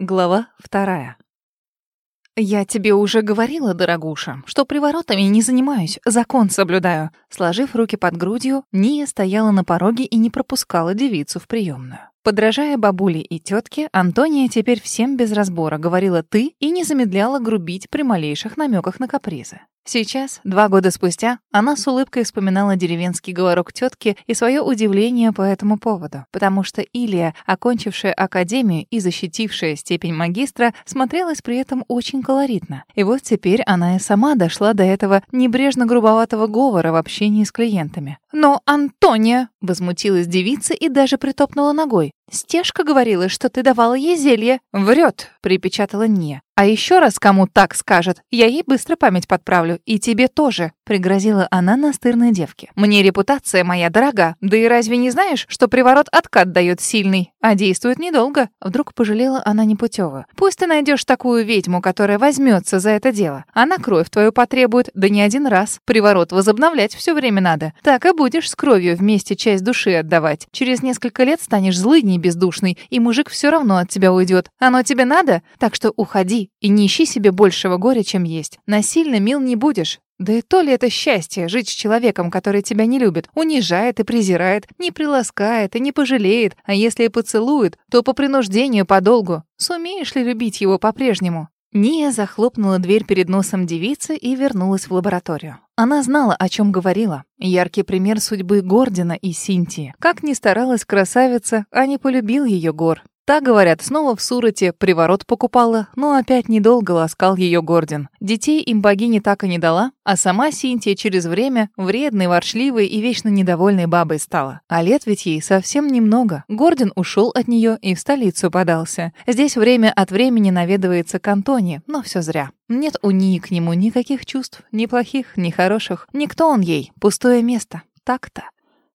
Глава вторая. «Я тебе уже говорила, дорогуша, что приворотами не занимаюсь, закон соблюдаю». Сложив руки под грудью, Ния стояла на пороге и не пропускала девицу в приемную. Подражая бабуле и тетке, Антония теперь всем без разбора говорила «ты» и не замедляла грубить при малейших намеках на капризы. Сейчас, два года спустя, она с улыбкой вспоминала деревенский говорок тетки и свое удивление по этому поводу, потому что Илия, окончившая академию и защитившая степень магистра, смотрелась при этом очень колоритно. И вот теперь она и сама дошла до этого небрежно-грубоватого говора в общении с клиентами. «Но, Антония!» — возмутилась девица и даже притопнула ногой. «Стежка говорила, что ты давала ей зелье». «Врет», — припечатала Ния. «А еще раз кому так скажет, я ей быстро память подправлю, и тебе тоже», — пригрозила она настырной девке. «Мне репутация моя дорога, да и разве не знаешь, что приворот откат дает сильный, а действует недолго?» Вдруг пожалела она непутево. «Пусть ты найдешь такую ведьму, которая возьмется за это дело. Она кровь твою потребует, да не один раз. Приворот возобновлять все время надо. Так и будешь с кровью вместе часть души отдавать. Через несколько лет станешь злыдней бездушный, и мужик все равно от тебя уйдет. Оно тебе надо? Так что уходи и не ищи себе большего горя, чем есть. Насильно мил не будешь. Да и то ли это счастье жить с человеком, который тебя не любит, унижает и презирает, не приласкает и не пожалеет, а если и поцелует, то по принуждению подолгу. Сумеешь ли любить его по-прежнему? Ния захлопнула дверь перед носом девицы и вернулась в лабораторию. Она знала, о чем говорила. Яркий пример судьбы Гордина и Синтии. Как ни старалась красавица, а не полюбил ее Гор. Та, говорят, снова в Сурате приворот покупала, но опять недолго ласкал ее Гордин. Детей им богиня так и не дала, а сама Синтия через время вредной, ворчливой и вечно недовольной бабой стала. А лет ведь ей совсем немного. Гордин ушел от нее и в столицу подался. Здесь время от времени наведывается к Антоне, но все зря. Нет у Нии к нему никаких чувств, ни плохих, ни хороших. Никто он ей, пустое место. Так-то.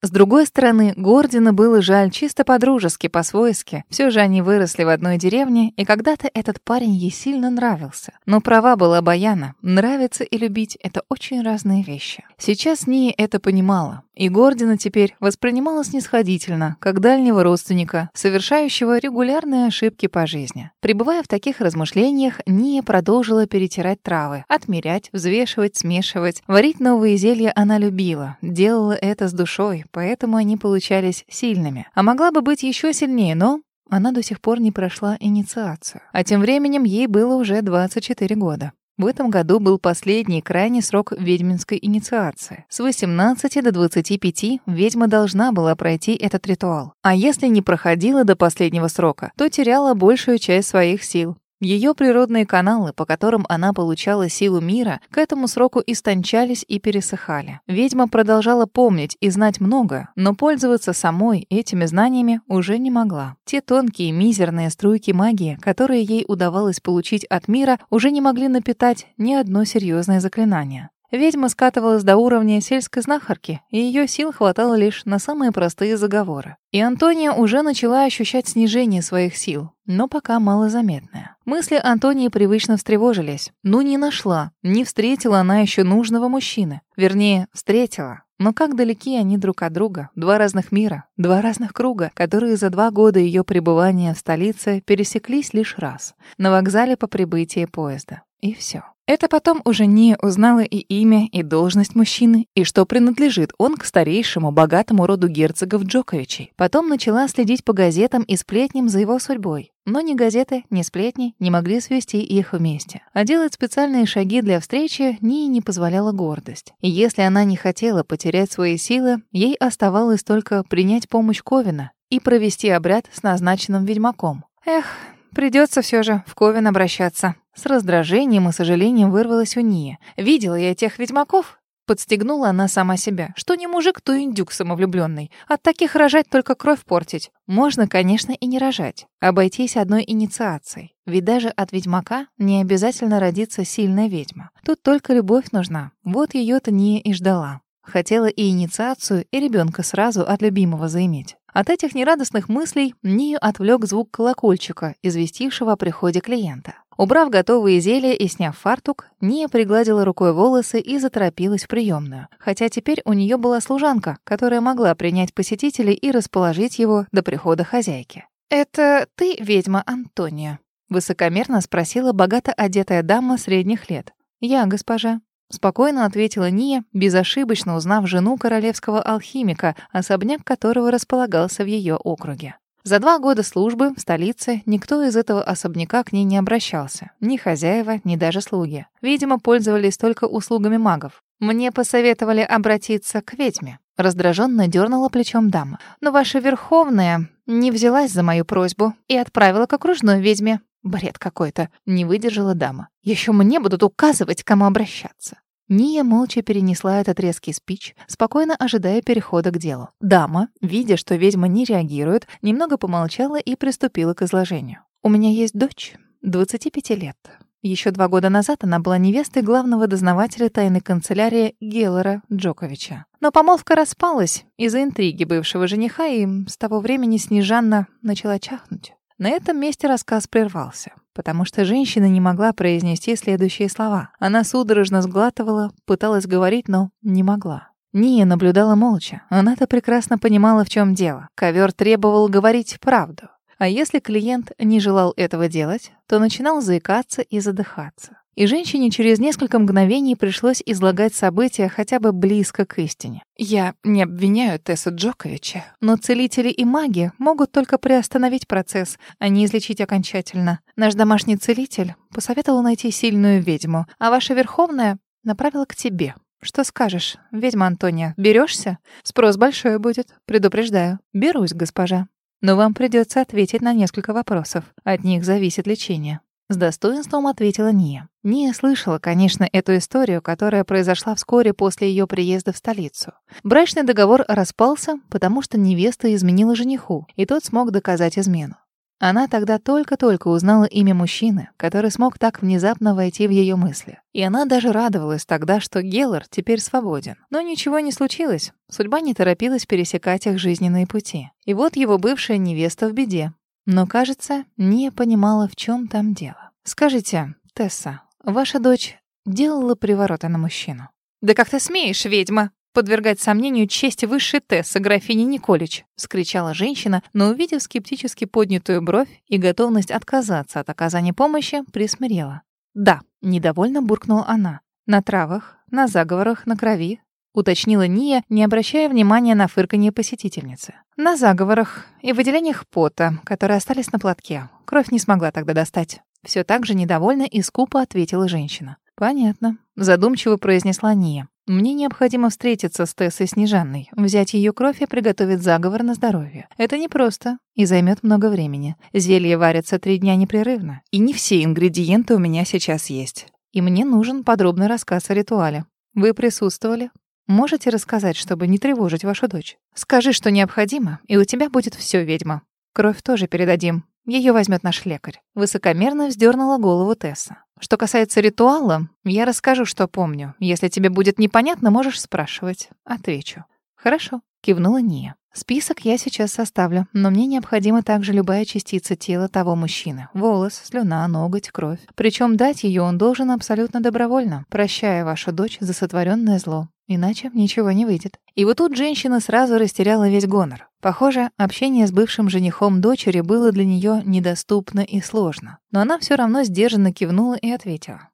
С другой стороны, Гордина было жаль чисто по-дружески, по-свойски. Все же они выросли в одной деревне, и когда-то этот парень ей сильно нравился. Но права была Баяна. Нравиться и любить — это очень разные вещи. Сейчас Ния это понимала. И Гордина теперь воспринимала снисходительно, как дальнего родственника, совершающего регулярные ошибки по жизни. Пребывая в таких размышлениях, Ния продолжила перетирать травы, отмерять, взвешивать, смешивать. Варить новые зелья она любила, делала это с душой, поэтому они получались сильными. А могла бы быть еще сильнее, но она до сих пор не прошла инициацию. А тем временем ей было уже 24 года. В этом году был последний крайний срок ведьминской инициации. С 18 до 25 ведьма должна была пройти этот ритуал. А если не проходила до последнего срока, то теряла большую часть своих сил. Ее природные каналы, по которым она получала силу мира, к этому сроку истончались и пересыхали. Ведьма продолжала помнить и знать много, но пользоваться самой этими знаниями уже не могла. Те тонкие, мизерные струйки магии, которые ей удавалось получить от мира, уже не могли напитать ни одно серьезное заклинание. Ведьма скатывалась до уровня сельской знахарки, и ее сил хватало лишь на самые простые заговоры. И Антония уже начала ощущать снижение своих сил, но пока малозаметное. Мысли Антонии привычно встревожились. Ну, не нашла, не встретила она еще нужного мужчины. Вернее, встретила. Но как далеки они друг от друга? Два разных мира, два разных круга, которые за два года ее пребывания в столице пересеклись лишь раз. На вокзале по прибытии поезда. И все. Это потом уже не узнала и имя, и должность мужчины, и что принадлежит он к старейшему богатому роду герцогов Джоковичей. Потом начала следить по газетам и сплетням за его судьбой. Но ни газеты, ни сплетни не могли свести их вместе. А делать специальные шаги для встречи Нии не позволяла гордость. И если она не хотела потерять свои силы, ей оставалось только принять помощь Ковина и провести обряд с назначенным ведьмаком. Эх, придется все же в Ковен обращаться. С раздражением и сожалением вырвалась у Нии. «Видела я тех ведьмаков?» Подстегнула она сама себя. Что не мужик, то индюк самовлюбленный. От таких рожать только кровь портить. Можно, конечно, и не рожать. Обойтись одной инициацией. Ведь даже от ведьмака не обязательно родиться сильная ведьма. Тут только любовь нужна. Вот ее-то Ния и ждала. Хотела и инициацию, и ребенка сразу от любимого заиметь. От этих нерадостных мыслей Нию отвлек звук колокольчика, известившего о приходе клиента. Убрав готовые зелья и сняв фартук, Ния пригладила рукой волосы и заторопилась в приемную. Хотя теперь у нее была служанка, которая могла принять посетителей и расположить его до прихода хозяйки. «Это ты, ведьма Антония?» Высокомерно спросила богато одетая дама средних лет. «Я, госпожа». Спокойно ответила Ния, безошибочно узнав жену королевского алхимика, особняк которого располагался в ее округе. За два года службы в столице никто из этого особняка к ней не обращался. Ни хозяева, ни даже слуги. Видимо, пользовались только услугами магов. Мне посоветовали обратиться к ведьме. Раздраженно дернула плечом дама. Но ваша верховная не взялась за мою просьбу и отправила к окружной ведьме. Бред какой-то. Не выдержала дама. Еще мне будут указывать, к кому обращаться. Ния молча перенесла этот резкий спич, спокойно ожидая перехода к делу. Дама, видя, что ведьма не реагирует, немного помолчала и приступила к изложению. «У меня есть дочь, 25 лет. Еще два года назад она была невестой главного дознавателя тайной канцелярии Геллера Джоковича. Но помолвка распалась из-за интриги бывшего жениха, и с того времени Снежанна начала чахнуть. На этом месте рассказ прервался, потому что женщина не могла произнести следующие слова. Она судорожно сглатывала, пыталась говорить, но не могла. Ния наблюдала молча. Она-то прекрасно понимала, в чем дело. Ковер требовал говорить правду. А если клиент не желал этого делать, то начинал заикаться и задыхаться. И женщине через несколько мгновений пришлось излагать события хотя бы близко к истине. Я не обвиняю Тесса Джоковича, но целители и маги могут только приостановить процесс, а не излечить окончательно. Наш домашний целитель посоветовал найти сильную ведьму, а ваша верховная направила к тебе. Что скажешь, ведьма Антония, берешься? Спрос большой будет, предупреждаю. Берусь, госпожа. Но вам придется ответить на несколько вопросов. От них зависит лечение. С достоинством ответила Ния. Ния слышала, конечно, эту историю, которая произошла вскоре после ее приезда в столицу. Брачный договор распался, потому что невеста изменила жениху, и тот смог доказать измену. Она тогда только-только узнала имя мужчины, который смог так внезапно войти в ее мысли. И она даже радовалась тогда, что Геллар теперь свободен. Но ничего не случилось. Судьба не торопилась пересекать их жизненные пути. И вот его бывшая невеста в беде. Но, кажется, не понимала, в чем там дело. «Скажите, Тесса, ваша дочь делала привороты на мужчину?» «Да как ты смеешь, ведьма!» подвергать сомнению честь высшей Тессы, графини Николич!» — вскричала женщина, но, увидев скептически поднятую бровь и готовность отказаться от оказания помощи, присмирела. «Да», — недовольно буркнула она. «На травах, на заговорах, на крови, уточнила Ния, не обращая внимания на фырканье посетительницы. На заговорах и выделениях пота, которые остались на платке. Кровь не смогла тогда достать. Все так же недовольно и скупо ответила женщина. «Понятно», — задумчиво произнесла Ния. «Мне необходимо встретиться с Тессой Снежанной, взять ее кровь и приготовить заговор на здоровье. Это непросто и займет много времени. Зелье варится три дня непрерывно, и не все ингредиенты у меня сейчас есть. И мне нужен подробный рассказ о ритуале. Вы присутствовали?» Можете рассказать, чтобы не тревожить вашу дочь? Скажи, что необходимо, и у тебя будет все, ведьма. Кровь тоже передадим. Ее возьмет наш лекарь. Высокомерно вздернула голову Тесса. Что касается ритуала, я расскажу, что помню. Если тебе будет непонятно, можешь спрашивать. Отвечу. Хорошо, кивнула Ния. Список я сейчас составлю, но мне необходима также любая частица тела того мужчины. Волос, слюна, ноготь, кровь. Причем дать ее он должен абсолютно добровольно, прощая вашу дочь за сотворенное зло. Иначе ничего не выйдет. И вот тут женщина сразу растеряла весь гонор. Похоже, общение с бывшим женихом дочери было для нее недоступно и сложно. Но она все равно сдержанно кивнула и ответила.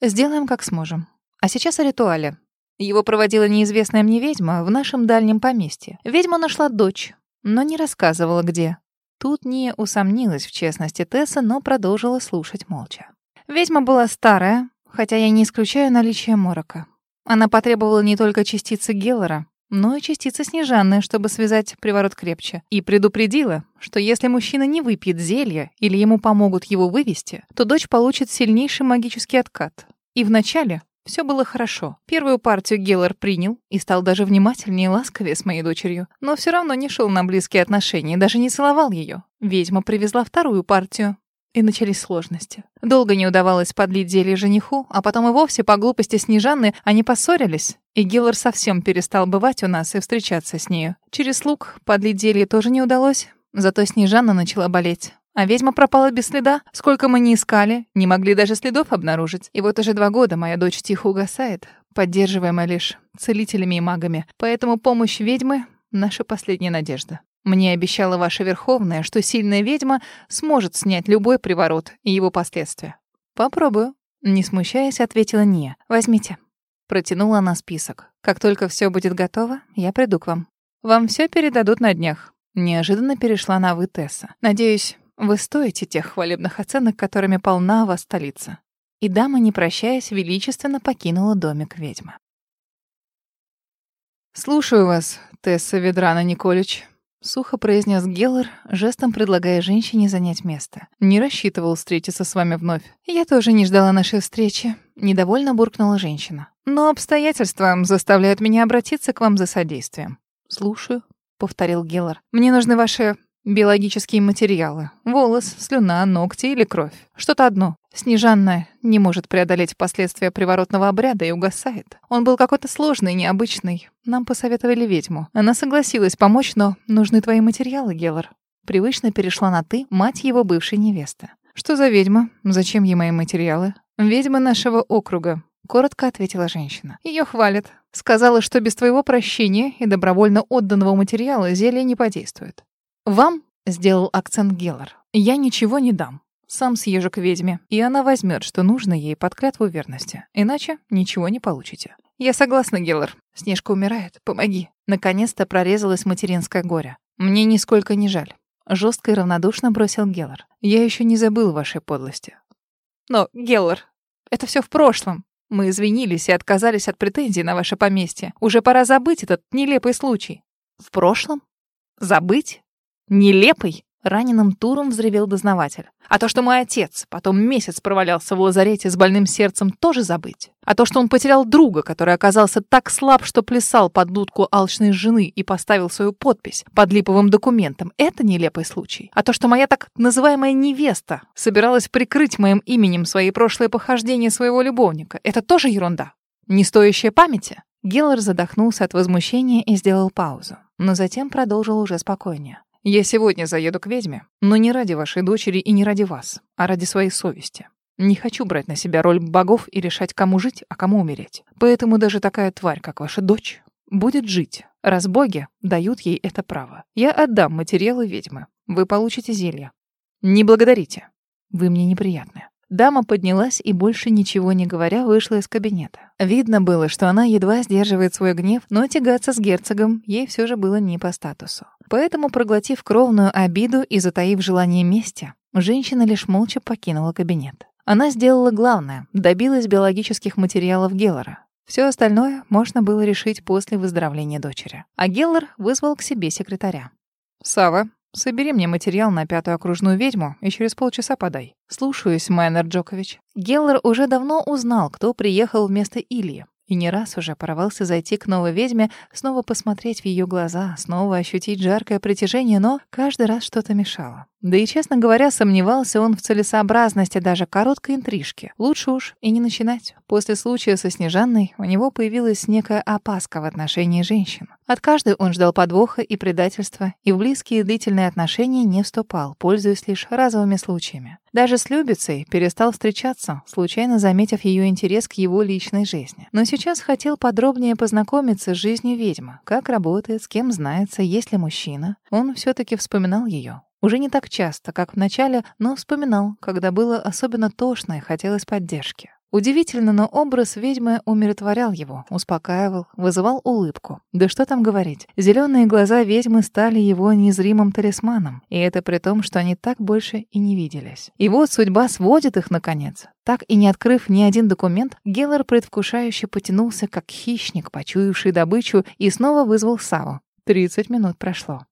«Сделаем, как сможем. А сейчас о ритуале. Его проводила неизвестная мне ведьма в нашем дальнем поместье. Ведьма нашла дочь, но не рассказывала, где. Тут не усомнилась в честности Тесса, но продолжила слушать молча. Ведьма была старая, хотя я не исключаю наличие морока. Она потребовала не только частицы Геллера, но и частицы Снежаны, чтобы связать приворот крепче, и предупредила, что если мужчина не выпьет зелье или ему помогут его вывести, то дочь получит сильнейший магический откат. И вначале все было хорошо. Первую партию Геллер принял и стал даже внимательнее и ласковее с моей дочерью, но все равно не шел на близкие отношения, даже не целовал ее. Ведьма привезла вторую партию, и начались сложности. Долго не удавалось подлить зелье жениху, а потом и вовсе по глупости Снежанны они поссорились, и Гиллар совсем перестал бывать у нас и встречаться с нею. Через слуг подлить зелье тоже не удалось, зато Снежанна начала болеть. А ведьма пропала без следа. Сколько мы не искали, не могли даже следов обнаружить. И вот уже два года моя дочь тихо угасает, поддерживаемая лишь целителями и магами. Поэтому помощь ведьмы — наша последняя надежда. Мне обещала ваша Верховная, что сильная ведьма сможет снять любой приворот и его последствия. Попробую. Не смущаясь, ответила Ния. Возьмите. Протянула она список. Как только все будет готово, я приду к вам. Вам все передадут на днях. Неожиданно перешла на вы, Тесса. Надеюсь, вы стоите тех хвалебных оценок, которыми полна вас столица. И дама, не прощаясь, величественно покинула домик ведьмы. «Слушаю вас, Тесса Ведрана Николич», Сухо произнес Геллер, жестом предлагая женщине занять место. «Не рассчитывал встретиться с вами вновь». «Я тоже не ждала нашей встречи», — недовольно буркнула женщина. «Но обстоятельства заставляют меня обратиться к вам за содействием». «Слушаю», — повторил Геллер. «Мне нужны ваши Биологические материалы. Волос, слюна, ногти или кровь. Что-то одно. Снежанна не может преодолеть последствия приворотного обряда и угасает. Он был какой-то сложный, необычный. Нам посоветовали ведьму. Она согласилась помочь, но нужны твои материалы, Геллар. Привычно перешла на «ты» мать его бывшей невесты. «Что за ведьма? Зачем ей мои материалы?» «Ведьма нашего округа», — коротко ответила женщина. Ее хвалят. Сказала, что без твоего прощения и добровольно отданного материала зелье не подействует. «Вам», — сделал акцент Геллар, — «я ничего не дам. Сам съезжу к ведьме, и она возьмет, что нужно ей под клятву верности. Иначе ничего не получите». «Я согласна, Геллар. Снежка умирает. Помоги». Наконец-то прорезалось материнское горе. «Мне нисколько не жаль». Жестко и равнодушно бросил Геллар. «Я еще не забыл вашей подлости». «Но, Геллар, это все в прошлом. Мы извинились и отказались от претензий на ваше поместье. Уже пора забыть этот нелепый случай». «В прошлом? Забыть? Нелепый? Раненым туром взревел дознаватель. А то, что мой отец потом месяц провалялся в лазарете с больным сердцем, тоже забыть. А то, что он потерял друга, который оказался так слаб, что плясал под дудку алчной жены и поставил свою подпись под липовым документом, это нелепый случай. А то, что моя так называемая невеста собиралась прикрыть моим именем свои прошлые похождения своего любовника, это тоже ерунда. Не стоящая памяти? Геллер задохнулся от возмущения и сделал паузу, но затем продолжил уже спокойнее. Я сегодня заеду к ведьме, но не ради вашей дочери и не ради вас, а ради своей совести. Не хочу брать на себя роль богов и решать, кому жить, а кому умереть. Поэтому даже такая тварь, как ваша дочь, будет жить, раз боги дают ей это право. Я отдам материалы ведьмы. Вы получите зелье. Не благодарите. Вы мне неприятны. Дама поднялась и, больше ничего не говоря, вышла из кабинета. Видно было, что она едва сдерживает свой гнев, но тягаться с герцогом ей все же было не по статусу. Поэтому, проглотив кровную обиду и затаив желание мести, женщина лишь молча покинула кабинет. Она сделала главное — добилась биологических материалов Геллера. Все остальное можно было решить после выздоровления дочери. А Геллер вызвал к себе секретаря. «Сава, Собери мне материал на пятую окружную ведьму и через полчаса подай. Слушаюсь, Майнер Джокович. Геллер уже давно узнал, кто приехал вместо Ильи. И не раз уже порвался зайти к новой ведьме, снова посмотреть в ее глаза, снова ощутить жаркое притяжение, но каждый раз что-то мешало. Да и, честно говоря, сомневался он в целесообразности даже короткой интрижки. Лучше уж и не начинать. После случая со Снежанной у него появилась некая опаска в отношении женщин. От каждой он ждал подвоха и предательства, и в близкие длительные отношения не вступал, пользуясь лишь разовыми случаями. Даже с Любицей перестал встречаться, случайно заметив ее интерес к его личной жизни. Но сейчас хотел подробнее познакомиться с жизнью ведьмы, как работает, с кем знается, есть ли мужчина. Он все таки вспоминал ее. Уже не так часто, как в начале, но вспоминал, когда было особенно тошно и хотелось поддержки. Удивительно, но образ ведьмы умиротворял его, успокаивал, вызывал улыбку. Да что там говорить, зеленые глаза ведьмы стали его незримым талисманом, и это при том, что они так больше и не виделись. И вот судьба сводит их, наконец. Так и не открыв ни один документ, Геллер предвкушающе потянулся, как хищник, почуявший добычу, и снова вызвал Саву. Тридцать минут прошло.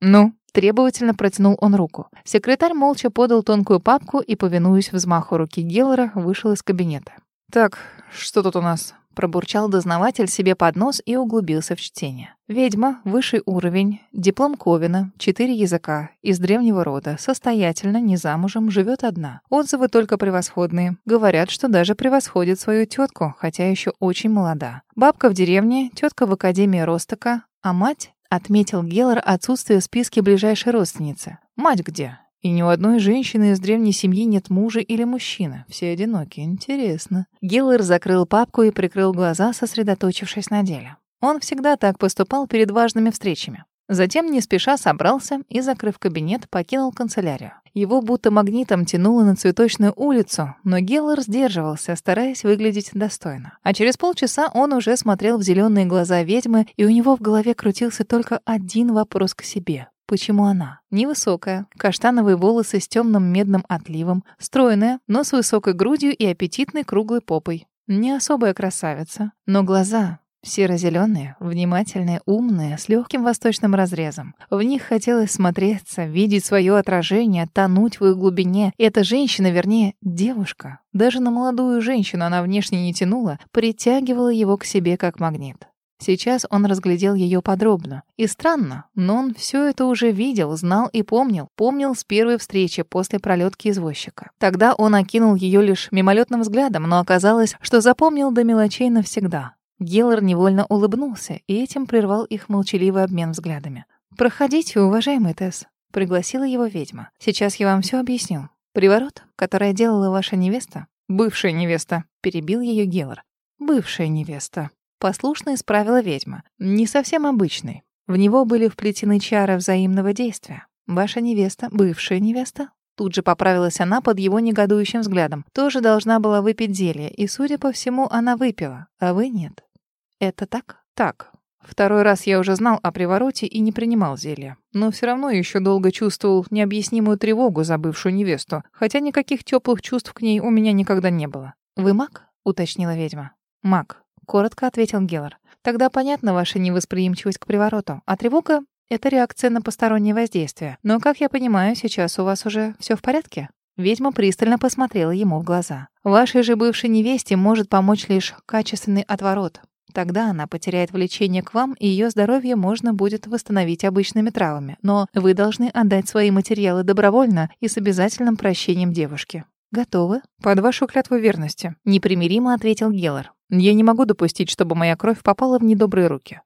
«Ну?» Требовательно протянул он руку. Секретарь молча подал тонкую папку и, повинуясь взмаху руки Геллера, вышел из кабинета. «Так, что тут у нас?» Пробурчал дознаватель себе под нос и углубился в чтение. Ведьма, высший уровень, диплом Ковина, четыре языка, из древнего рода, состоятельно, не замужем, живет одна. Отзывы только превосходные. Говорят, что даже превосходит свою тетку, хотя еще очень молода. Бабка в деревне, тетка в Академии Ростока, а мать Отметил Геллар отсутствие в списке ближайшей родственницы. Мать где? И ни у одной женщины из древней семьи нет мужа или мужчины. Все одиноки. Интересно. Геллар закрыл папку и прикрыл глаза, сосредоточившись на деле. Он всегда так поступал перед важными встречами. Затем не спеша собрался и, закрыв кабинет, покинул канцелярию. Его будто магнитом тянуло на цветочную улицу, но Геллер сдерживался, стараясь выглядеть достойно. А через полчаса он уже смотрел в зеленые глаза ведьмы, и у него в голове крутился только один вопрос к себе. Почему она? Невысокая, каштановые волосы с темным медным отливом, стройная, но с высокой грудью и аппетитной круглой попой. Не особая красавица, но глаза Серо-зеленые, внимательные, умные, с легким восточным разрезом. В них хотелось смотреться, видеть свое отражение, тонуть в их глубине. Эта женщина, вернее, девушка, даже на молодую женщину она внешне не тянула, притягивала его к себе как магнит. Сейчас он разглядел ее подробно. И странно, но он все это уже видел, знал и помнил. Помнил с первой встречи после пролетки извозчика. Тогда он окинул ее лишь мимолетным взглядом, но оказалось, что запомнил до мелочей навсегда. Геллер невольно улыбнулся и этим прервал их молчаливый обмен взглядами. «Проходите, уважаемый Тесс», — пригласила его ведьма. «Сейчас я вам все объясню. Приворот, который делала ваша невеста, бывшая невеста, перебил ее Геллер. Бывшая невеста. Послушно исправила ведьма. Не совсем обычный. В него были вплетены чары взаимного действия. Ваша невеста, бывшая невеста, Тут же поправилась она под его негодующим взглядом. Тоже должна была выпить зелье, и, судя по всему, она выпила, а вы нет. Это так? Так. Второй раз я уже знал о привороте и не принимал зелья. Но все равно еще долго чувствовал необъяснимую тревогу за бывшую невесту, хотя никаких теплых чувств к ней у меня никогда не было. «Вы маг?» — уточнила ведьма. «Маг», — коротко ответил Геллар. «Тогда понятна ваша невосприимчивость к привороту. А тревога — это реакция на постороннее воздействие. Но, как я понимаю, сейчас у вас уже все в порядке?» Ведьма пристально посмотрела ему в глаза. «Вашей же бывшей невесте может помочь лишь качественный отворот. Тогда она потеряет влечение к вам, и ее здоровье можно будет восстановить обычными травами. Но вы должны отдать свои материалы добровольно и с обязательным прощением девушки. Готовы? Под вашу клятву верности, непримиримо ответил Геллар. Я не могу допустить, чтобы моя кровь попала в недобрые руки.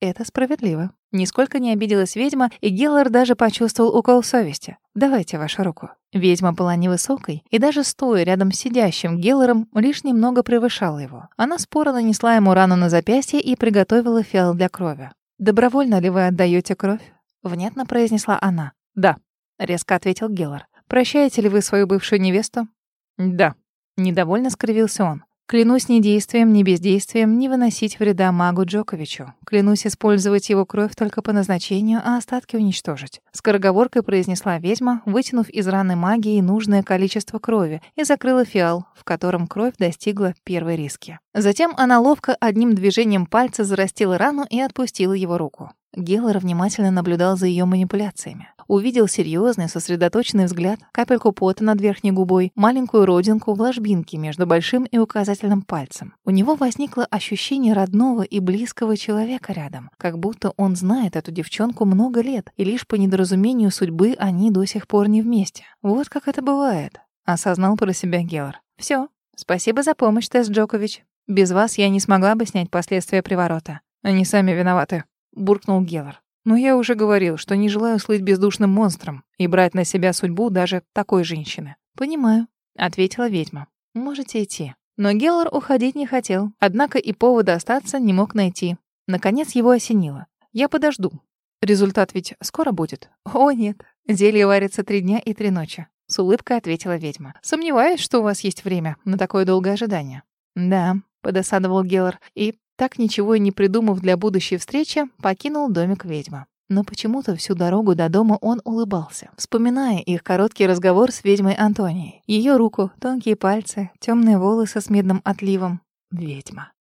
Это справедливо. Нисколько не обиделась ведьма, и Геллар даже почувствовал укол совести. «Давайте вашу руку». Ведьма была невысокой, и даже стоя рядом с сидящим Гелларом, лишь немного превышала его. Она споро нанесла ему рану на запястье и приготовила фиал для крови. «Добровольно ли вы отдаете кровь?» — внятно произнесла она. «Да», — резко ответил Геллар. «Прощаете ли вы свою бывшую невесту?» «Да». Недовольно скривился он. Клянусь ни действием, ни бездействием не выносить вреда магу Джоковичу. Клянусь использовать его кровь только по назначению, а остатки уничтожить. Скороговоркой произнесла ведьма, вытянув из раны магии нужное количество крови и закрыла фиал, в котором кровь достигла первой риски. Затем она ловко одним движением пальца зарастила рану и отпустила его руку. Геллер внимательно наблюдал за ее манипуляциями. Увидел серьезный, сосредоточенный взгляд, капельку пота над верхней губой, маленькую родинку в ложбинке между большим и указательным пальцем. У него возникло ощущение родного и близкого человека рядом, как будто он знает эту девчонку много лет, и лишь по недоразумению судьбы они до сих пор не вместе. Вот как это бывает, осознал про себя Геллер. Все, спасибо за помощь, Тесс Джокович. Без вас я не смогла бы снять последствия приворота. Они сами виноваты буркнул Геллар. Но я уже говорил, что не желаю слыть бездушным монстром и брать на себя судьбу даже такой женщины. Понимаю, ответила ведьма. Можете идти. Но Геллар уходить не хотел, однако и повода остаться не мог найти. Наконец его осенило. Я подожду. Результат ведь скоро будет. О, нет. Зелье варится три дня и три ночи. С улыбкой ответила ведьма. Сомневаюсь, что у вас есть время на такое долгое ожидание. Да, подосадовал Геллар. И так ничего и не придумав для будущей встречи, покинул домик ведьмы. Но почему-то всю дорогу до дома он улыбался, вспоминая их короткий разговор с ведьмой Антонией. Ее руку, тонкие пальцы, темные волосы с медным отливом. Ведьма.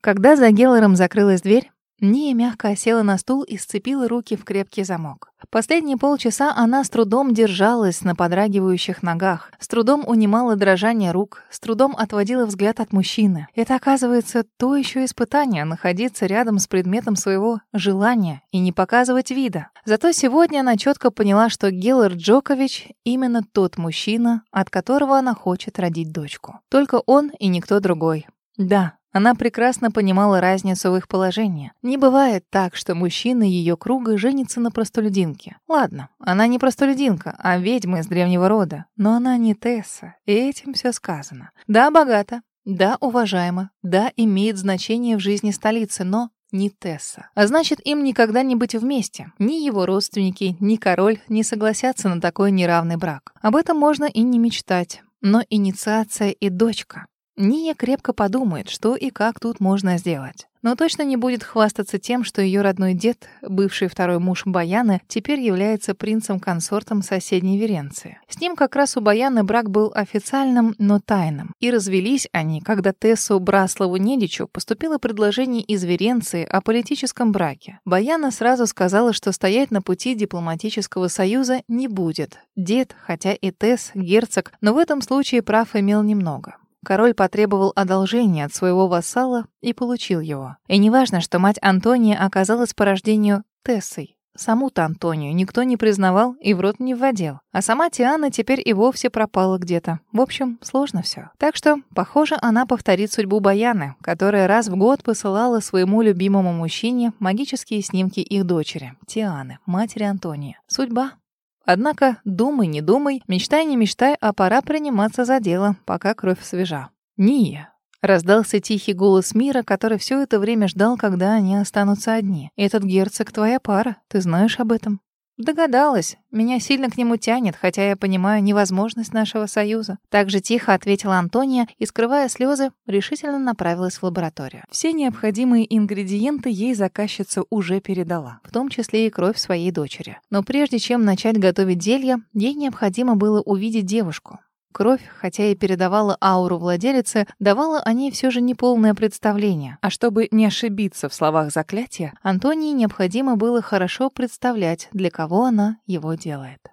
Когда за Геллером закрылась дверь, Ния мягко осела на стул и сцепила руки в крепкий замок. Последние полчаса она с трудом держалась на подрагивающих ногах, с трудом унимала дрожание рук, с трудом отводила взгляд от мужчины. Это, оказывается, то еще испытание — находиться рядом с предметом своего желания и не показывать вида. Зато сегодня она четко поняла, что Геллер Джокович — именно тот мужчина, от которого она хочет родить дочку. Только он и никто другой. Да, она прекрасно понимала разницу в их положении. Не бывает так, что мужчина ее круга женится на простолюдинке. Ладно, она не простолюдинка, а ведьма из древнего рода. Но она не Тесса, и этим все сказано. Да, богата, да, уважаема, да, имеет значение в жизни столицы, но ни Тесса. А значит, им никогда не быть вместе. Ни его родственники, ни король не согласятся на такой неравный брак. Об этом можно и не мечтать. Но инициация и дочка. Ния крепко подумает, что и как тут можно сделать. Но точно не будет хвастаться тем, что ее родной дед, бывший второй муж Баяны, теперь является принцем-консортом соседней Веренции. С ним как раз у Баяны брак был официальным, но тайным. И развелись они, когда Тессу Браслову Недичу поступило предложение из Веренции о политическом браке. Баяна сразу сказала, что стоять на пути дипломатического союза не будет. Дед, хотя и Тесс, герцог, но в этом случае прав имел немного. Король потребовал одолжения от своего вассала и получил его. И неважно, что мать Антония оказалась по рождению Тессой. Саму-то Антонию никто не признавал и в рот не вводил. А сама Тиана теперь и вовсе пропала где-то. В общем, сложно все. Так что, похоже, она повторит судьбу Баяны, которая раз в год посылала своему любимому мужчине магические снимки их дочери, Тианы, матери Антония. Судьба. Однако, думай, не думай, мечтай, не мечтай, а пора приниматься за дело, пока кровь свежа. «Ния!» — раздался тихий голос мира, который все это время ждал, когда они останутся одни. «Этот герцог — твоя пара, ты знаешь об этом?» Догадалась. Меня сильно к нему тянет, хотя я понимаю невозможность нашего союза. Так же тихо ответила Антония и, скрывая слезы, решительно направилась в лабораторию. Все необходимые ингредиенты ей заказчица уже передала, в том числе и кровь своей дочери. Но прежде чем начать готовить зелье, ей необходимо было увидеть девушку. Кровь, хотя и передавала ауру владелицы, давала о ней все же неполное представление. А чтобы не ошибиться в словах заклятия, Антонии необходимо было хорошо представлять, для кого она его делает.